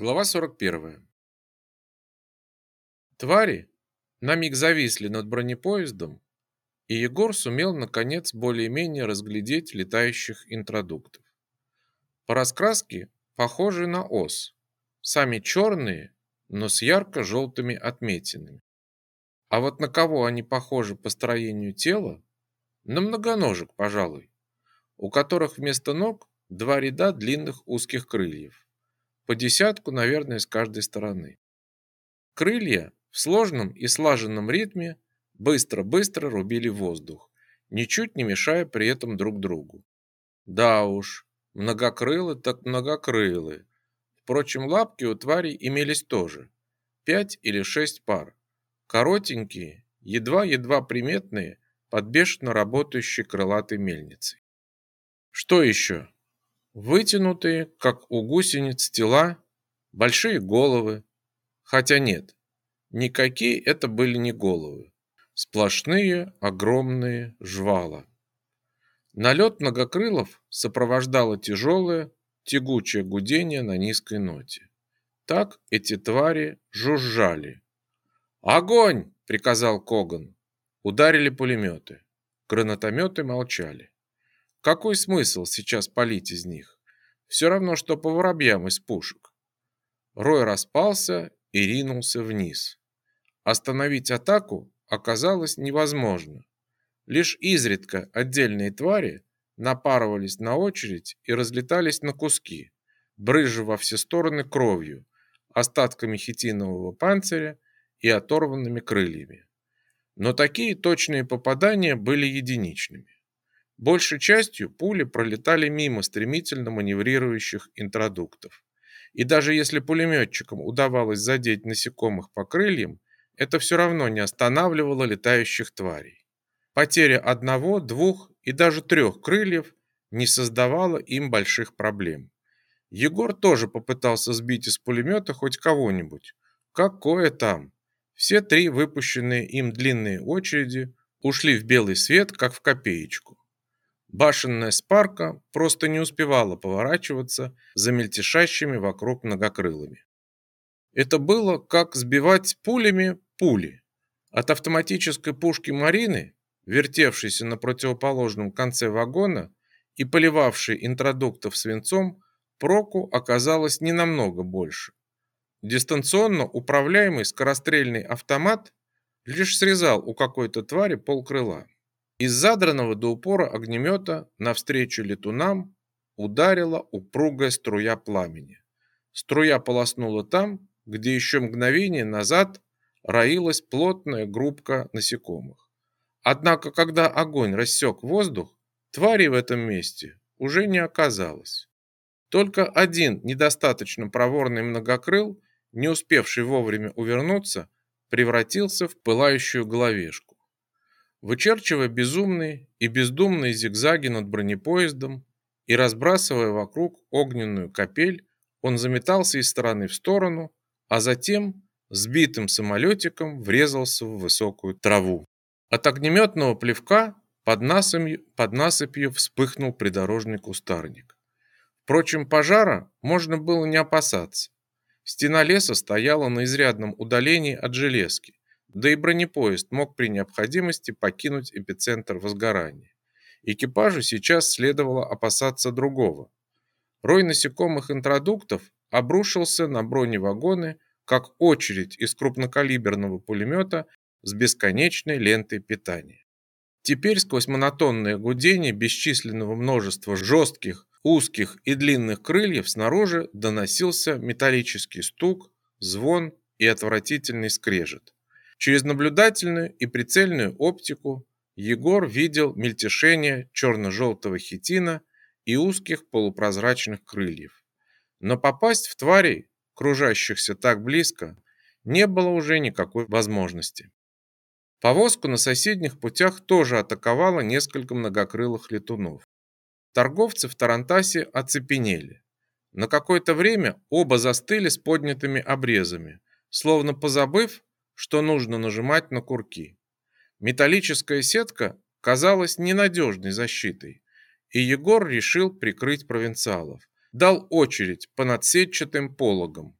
Глава 41. Твари на миг зависли над бронепоездом, и Егор сумел наконец более-менее разглядеть летающих интродуктов. По раскраске похожи на ос, сами черные, но с ярко-желтыми отметинами. А вот на кого они похожи по строению тела? На многоножек, пожалуй, у которых вместо ног два ряда длинных узких крыльев по десятку, наверное, с каждой стороны. Крылья в сложном и слаженном ритме быстро-быстро рубили воздух, ничуть не мешая при этом друг другу. Да уж, многокрылы так многокрылы. Впрочем, лапки у тварей имелись тоже. Пять или шесть пар. Коротенькие, едва-едва приметные, под бешено работающей крылатой мельницей. Что еще? Вытянутые, как у гусениц, тела, большие головы. Хотя нет, никакие это были не головы. Сплошные огромные жвала. Налет многокрылов сопровождало тяжелое, тягучее гудение на низкой ноте. Так эти твари жужжали. «Огонь!» – приказал Коган. Ударили пулеметы. Гранатометы молчали. Какой смысл сейчас палить из них? Все равно, что по воробьям из пушек. Рой распался и ринулся вниз. Остановить атаку оказалось невозможно. Лишь изредка отдельные твари напарывались на очередь и разлетались на куски, брызжа во все стороны кровью, остатками хитинового панциря и оторванными крыльями. Но такие точные попадания были единичными. Большей частью пули пролетали мимо стремительно маневрирующих интродуктов. И даже если пулеметчикам удавалось задеть насекомых по крыльям, это все равно не останавливало летающих тварей. Потеря одного, двух и даже трех крыльев не создавала им больших проблем. Егор тоже попытался сбить из пулемета хоть кого-нибудь. Какое там? Все три выпущенные им длинные очереди ушли в белый свет, как в копеечку. Башенная спарка просто не успевала поворачиваться за мельтешащими вокруг многокрылыми. Это было как сбивать пулями пули. От автоматической пушки Марины, вертевшейся на противоположном конце вагона и поливавшей интродуктов свинцом, проку оказалось не намного больше. Дистанционно управляемый скорострельный автомат лишь срезал у какой-то твари полкрыла. Из задранного до упора огнемета навстречу летунам ударила упругая струя пламени. Струя полоснула там, где еще мгновение назад роилась плотная группка насекомых. Однако, когда огонь рассек воздух, твари в этом месте уже не оказалось. Только один недостаточно проворный многокрыл, не успевший вовремя увернуться, превратился в пылающую головешку. Вычерчивая безумные и бездумные зигзаги над бронепоездом и разбрасывая вокруг огненную капель, он заметался из стороны в сторону, а затем сбитым самолетиком врезался в высокую траву. От огнеметного плевка под, насыпью, под насыпью вспыхнул придорожный кустарник. Впрочем, пожара можно было не опасаться. Стена леса стояла на изрядном удалении от железки, да и бронепоезд мог при необходимости покинуть эпицентр возгорания. Экипажу сейчас следовало опасаться другого. Рой насекомых интродуктов обрушился на броневагоны, как очередь из крупнокалиберного пулемета с бесконечной лентой питания. Теперь сквозь монотонное гудение бесчисленного множества жестких, узких и длинных крыльев снаружи доносился металлический стук, звон и отвратительный скрежет. Через наблюдательную и прицельную оптику Егор видел мельтешение черно-желтого хитина и узких полупрозрачных крыльев. Но попасть в тварей, кружащихся так близко, не было уже никакой возможности. Повозку на соседних путях тоже атаковало несколько многокрылых летунов. Торговцы в Тарантасе оцепенели. На какое-то время оба застыли с поднятыми обрезами, словно позабыв, что нужно нажимать на курки. Металлическая сетка казалась ненадежной защитой, и Егор решил прикрыть провинциалов. Дал очередь по надсетчатым пологам.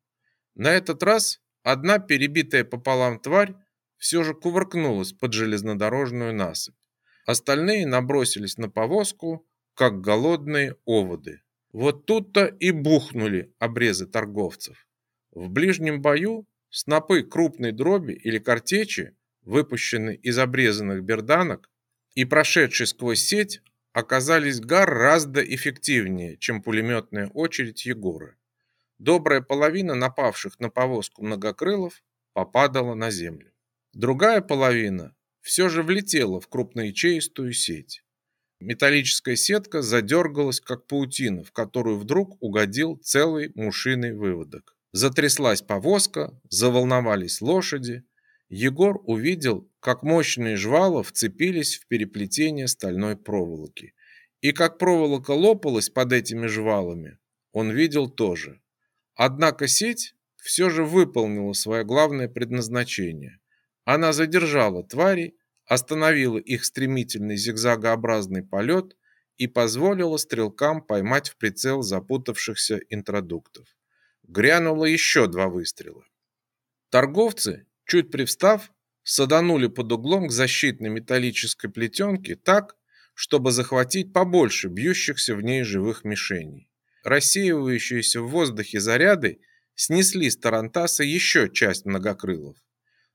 На этот раз одна перебитая пополам тварь все же кувыркнулась под железнодорожную насыпь. Остальные набросились на повозку, как голодные оводы. Вот тут-то и бухнули обрезы торговцев. В ближнем бою снопы крупной дроби или картечи, выпущенные из обрезанных берданок и прошедшие сквозь сеть, оказались гораздо эффективнее, чем пулеметная очередь Егора. Добрая половина напавших на повозку многокрылов попадала на землю. Другая половина все же влетела в крупноячеистую сеть. Металлическая сетка задергалась, как паутина, в которую вдруг угодил целый мушиный выводок. Затряслась повозка, заволновались лошади. Егор увидел, как мощные жвала вцепились в переплетение стальной проволоки. И как проволока лопалась под этими жвалами, он видел тоже. Однако сеть все же выполнила свое главное предназначение. Она задержала тварей остановила их стремительный зигзагообразный полет и позволила стрелкам поймать в прицел запутавшихся интродуктов. Грянуло еще два выстрела. Торговцы, чуть привстав, саданули под углом к защитной металлической плетенке так, чтобы захватить побольше бьющихся в ней живых мишеней. Рассеивающиеся в воздухе заряды снесли с Тарантаса еще часть многокрылов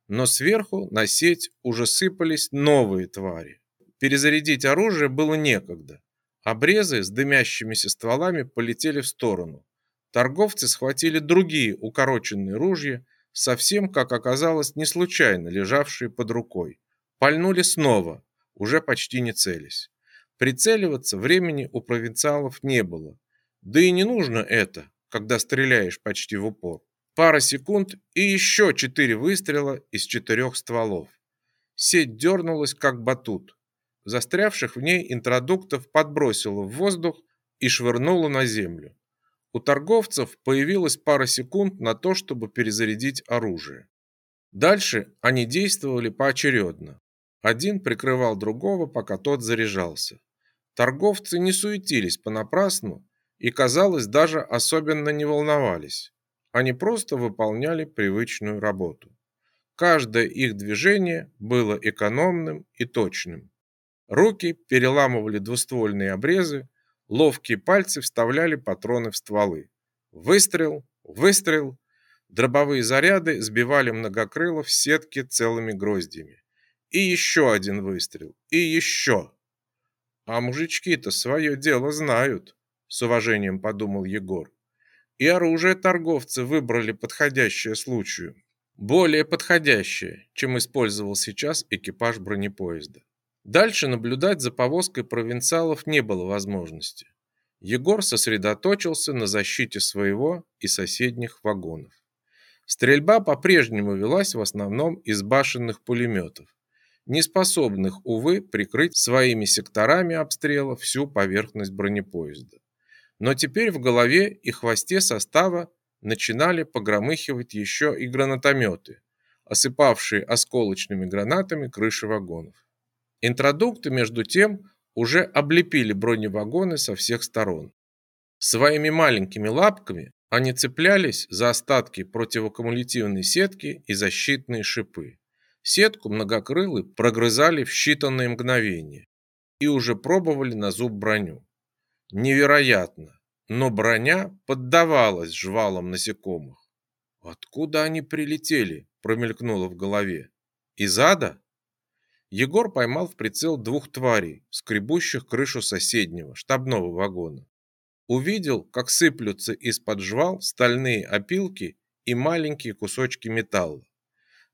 но сверху на сеть уже сыпались новые твари. Перезарядить оружие было некогда. Обрезы с дымящимися стволами полетели в сторону. Торговцы схватили другие укороченные ружья, совсем, как оказалось, не случайно лежавшие под рукой. Пальнули снова, уже почти не целясь. Прицеливаться времени у провинциалов не было. Да и не нужно это, когда стреляешь почти в упор. Пара секунд и еще четыре выстрела из четырех стволов. Сеть дернулась, как батут. Застрявших в ней интродуктов подбросило в воздух и швырнуло на землю. У торговцев появилась пара секунд на то, чтобы перезарядить оружие. Дальше они действовали поочередно. Один прикрывал другого, пока тот заряжался. Торговцы не суетились понапрасну и, казалось, даже особенно не волновались. Они просто выполняли привычную работу. Каждое их движение было экономным и точным. Руки переламывали двуствольные обрезы, ловкие пальцы вставляли патроны в стволы. Выстрел, выстрел. Дробовые заряды сбивали многокрылов с сетки целыми гроздями. И еще один выстрел, и еще. А мужички-то свое дело знают, с уважением подумал Егор и оружие торговцы выбрали подходящее случаю. Более подходящее, чем использовал сейчас экипаж бронепоезда. Дальше наблюдать за повозкой провинциалов не было возможности. Егор сосредоточился на защите своего и соседних вагонов. Стрельба по-прежнему велась в основном из башенных пулеметов, не способных, увы, прикрыть своими секторами обстрела всю поверхность бронепоезда. Но теперь в голове и хвосте состава начинали погромыхивать еще и гранатометы, осыпавшие осколочными гранатами крыши вагонов. Интродукты, между тем, уже облепили броневагоны со всех сторон. Своими маленькими лапками они цеплялись за остатки противокумулятивной сетки и защитные шипы. Сетку многокрылы прогрызали в считанные мгновения и уже пробовали на зуб броню. Невероятно, но броня поддавалась жвалам насекомых. Откуда они прилетели, промелькнуло в голове. Из ада? Егор поймал в прицел двух тварей, скребущих крышу соседнего, штабного вагона. Увидел, как сыплются из-под жвал стальные опилки и маленькие кусочки металла.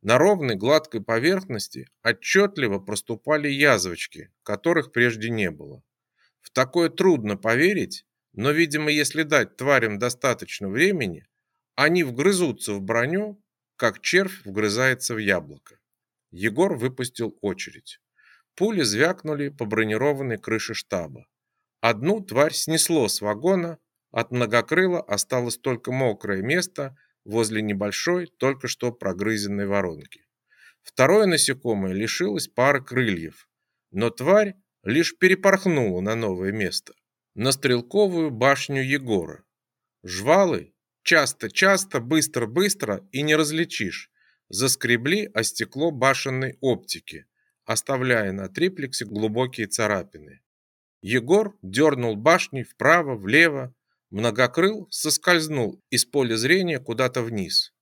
На ровной гладкой поверхности отчетливо проступали язвочки, которых прежде не было. В такое трудно поверить, но, видимо, если дать тварям достаточно времени, они вгрызутся в броню, как червь вгрызается в яблоко. Егор выпустил очередь. Пули звякнули по бронированной крыше штаба. Одну тварь снесло с вагона, от многокрыла осталось только мокрое место возле небольшой, только что прогрызенной воронки. Второе насекомое лишилось пары крыльев, но тварь лишь перепорхнула на новое место, на стрелковую башню Егора. Жвалы, Часто-часто, быстро-быстро и не различишь. Заскребли о стекло башенной оптики, оставляя на триплексе глубокие царапины. Егор дернул башней вправо, влево, многокрыл соскользнул из поля зрения куда-то вниз.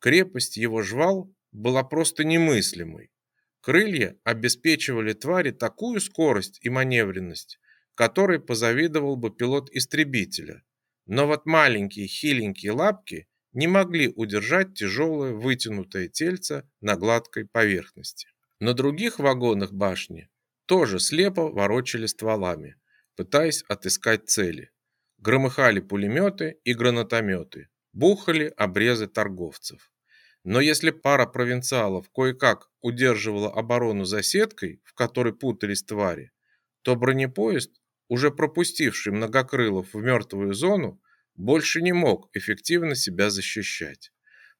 Крепость его жвал была просто немыслимой. Крылья обеспечивали твари такую скорость и маневренность, которой позавидовал бы пилот истребителя. Но вот маленькие хиленькие лапки не могли удержать тяжелое вытянутое тельце на гладкой поверхности. На других вагонах башни тоже слепо ворочали стволами, пытаясь отыскать цели. Громыхали пулеметы и гранатометы, бухали обрезы торговцев. Но если пара провинциалов кое-как удерживала оборону за сеткой, в которой путались твари, то бронепоезд, уже пропустивший многокрылов в мертвую зону, больше не мог эффективно себя защищать.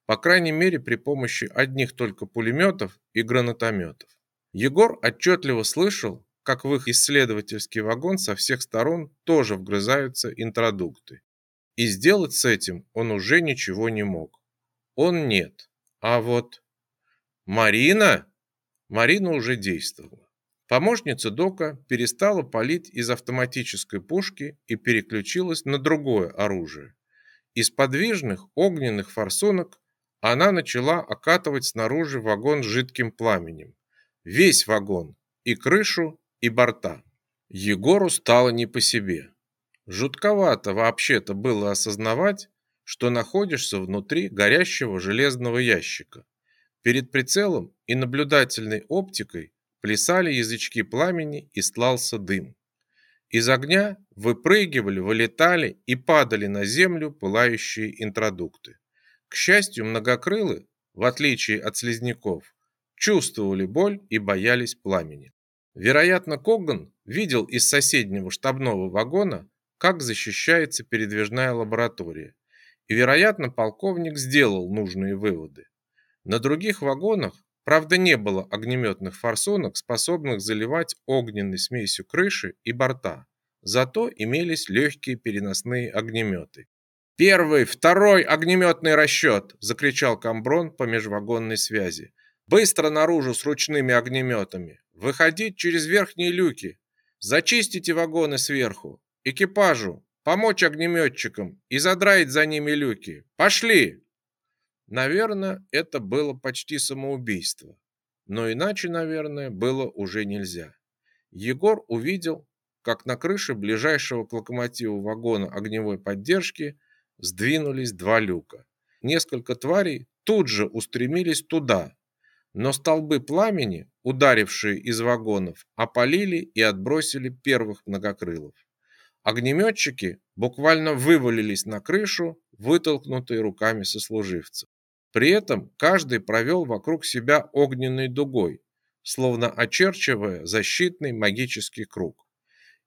По крайней мере, при помощи одних только пулеметов и гранатометов. Егор отчетливо слышал, как в их исследовательский вагон со всех сторон тоже вгрызаются интродукты. И сделать с этим он уже ничего не мог. Он нет. А вот Марина, Марина уже действовала. Помощница Дока перестала палить из автоматической пушки и переключилась на другое оружие. Из подвижных огненных форсунок она начала окатывать снаружи вагон жидким пламенем. Весь вагон, и крышу, и борта. Егору стало не по себе. Жутковато вообще-то было осознавать, что находишься внутри горящего железного ящика. Перед прицелом и наблюдательной оптикой плясали язычки пламени и стлался дым. Из огня выпрыгивали, вылетали и падали на землю пылающие интродукты. К счастью, многокрылы, в отличие от слизняков, чувствовали боль и боялись пламени. Вероятно, Коган видел из соседнего штабного вагона, как защищается передвижная лаборатория. И, вероятно, полковник сделал нужные выводы. На других вагонах, правда, не было огнеметных форсунок, способных заливать огненной смесью крыши и борта. Зато имелись легкие переносные огнеметы. «Первый, второй огнеметный расчет!» – закричал Камброн по межвагонной связи. «Быстро наружу с ручными огнеметами! Выходить через верхние люки. Зачистите вагоны сверху. Экипажу помочь огнеметчикам и задраить за ними люки. Пошли!» Наверное, это было почти самоубийство. Но иначе, наверное, было уже нельзя. Егор увидел, как на крыше ближайшего к локомотиву вагона огневой поддержки сдвинулись два люка. Несколько тварей тут же устремились туда, но столбы пламени, ударившие из вагонов, опалили и отбросили первых многокрылов. Огнеметчики буквально вывалились на крышу, вытолкнутые руками сослуживцев. При этом каждый провел вокруг себя огненной дугой, словно очерчивая защитный магический круг.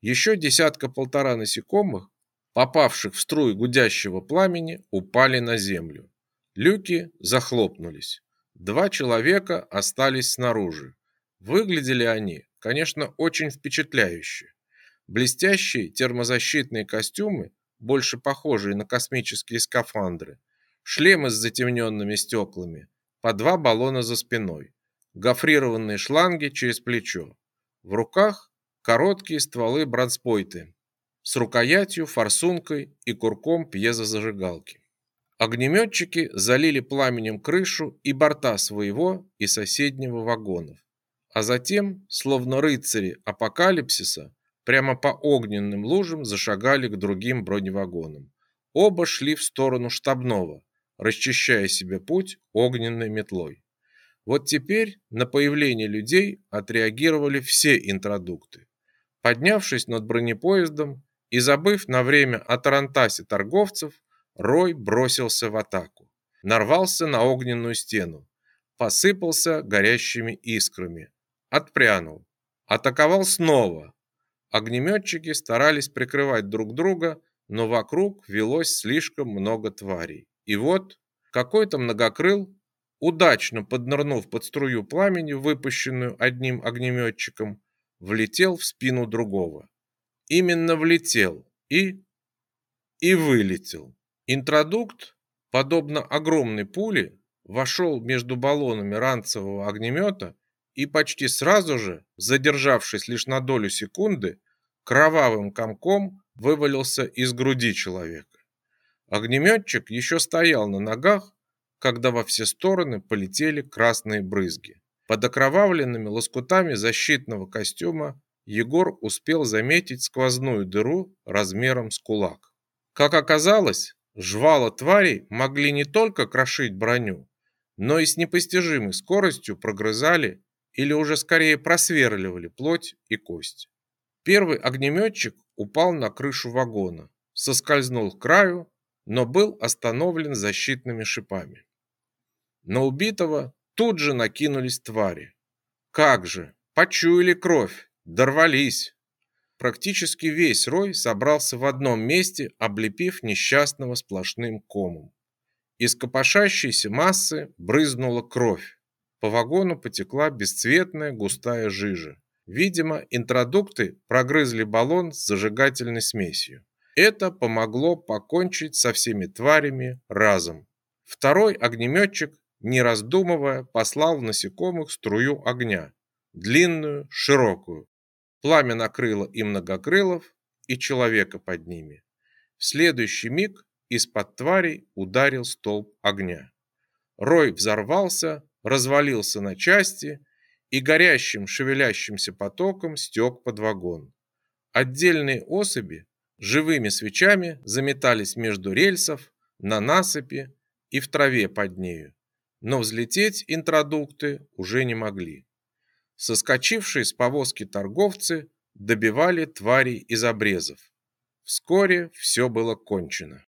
Еще десятка-полтора насекомых, попавших в струи гудящего пламени, упали на землю. Люки захлопнулись. Два человека остались снаружи. Выглядели они, конечно, очень впечатляюще. Блестящие термозащитные костюмы, больше похожие на космические скафандры, шлемы с затемненными стеклами, по два баллона за спиной, гофрированные шланги через плечо. В руках короткие стволы бронспойты с рукоятью, форсункой и курком пьезозажигалки. Огнеметчики залили пламенем крышу и борта своего и соседнего вагонов, а затем, словно рыцари апокалипсиса, прямо по огненным лужам зашагали к другим броневагонам. Оба шли в сторону штабного, расчищая себе путь огненной метлой. Вот теперь на появление людей отреагировали все интродукты. Поднявшись над бронепоездом и забыв на время о тарантасе торговцев, Рой бросился в атаку, нарвался на огненную стену, посыпался горящими искрами, отпрянул, атаковал снова. Огнеметчики старались прикрывать друг друга, но вокруг велось слишком много тварей. И вот какой-то многокрыл, удачно поднырнув под струю пламени, выпущенную одним огнеметчиком, влетел в спину другого. Именно влетел и... и вылетел Интродукт, подобно огромной пуле, вошел между баллонами ранцевого огнемета и почти сразу же, задержавшись лишь на долю секунды, кровавым комком вывалился из груди человека. Огнеметчик еще стоял на ногах, когда во все стороны полетели красные брызги. Под окровавленными лоскутами защитного костюма Егор успел заметить сквозную дыру размером с кулак. Как оказалось, жвала тварей могли не только крошить броню, но и с непостижимой скоростью прогрызали или уже скорее просверливали плоть и кость. Первый огнеметчик упал на крышу вагона, соскользнул к краю, но был остановлен защитными шипами. На убитого тут же накинулись твари. Как же, почуяли кровь, дорвались. Практически весь рой собрался в одном месте, облепив несчастного сплошным комом. Из копошащейся массы брызнула кровь. По вагону потекла бесцветная густая жижа. Видимо, интродукты прогрызли баллон с зажигательной смесью. Это помогло покончить со всеми тварями разом. Второй огнеметчик, не раздумывая, послал в насекомых струю огня. Длинную, широкую. Пламя накрыло и многокрылов, и человека под ними. В следующий миг из-под тварей ударил столб огня. Рой взорвался, развалился на части и горящим шевелящимся потоком стек под вагон. Отдельные особи живыми свечами заметались между рельсов, на насыпи и в траве под нею, но взлететь интродукты уже не могли. Соскочившие с повозки торговцы добивали тварей из обрезов. Вскоре все было кончено.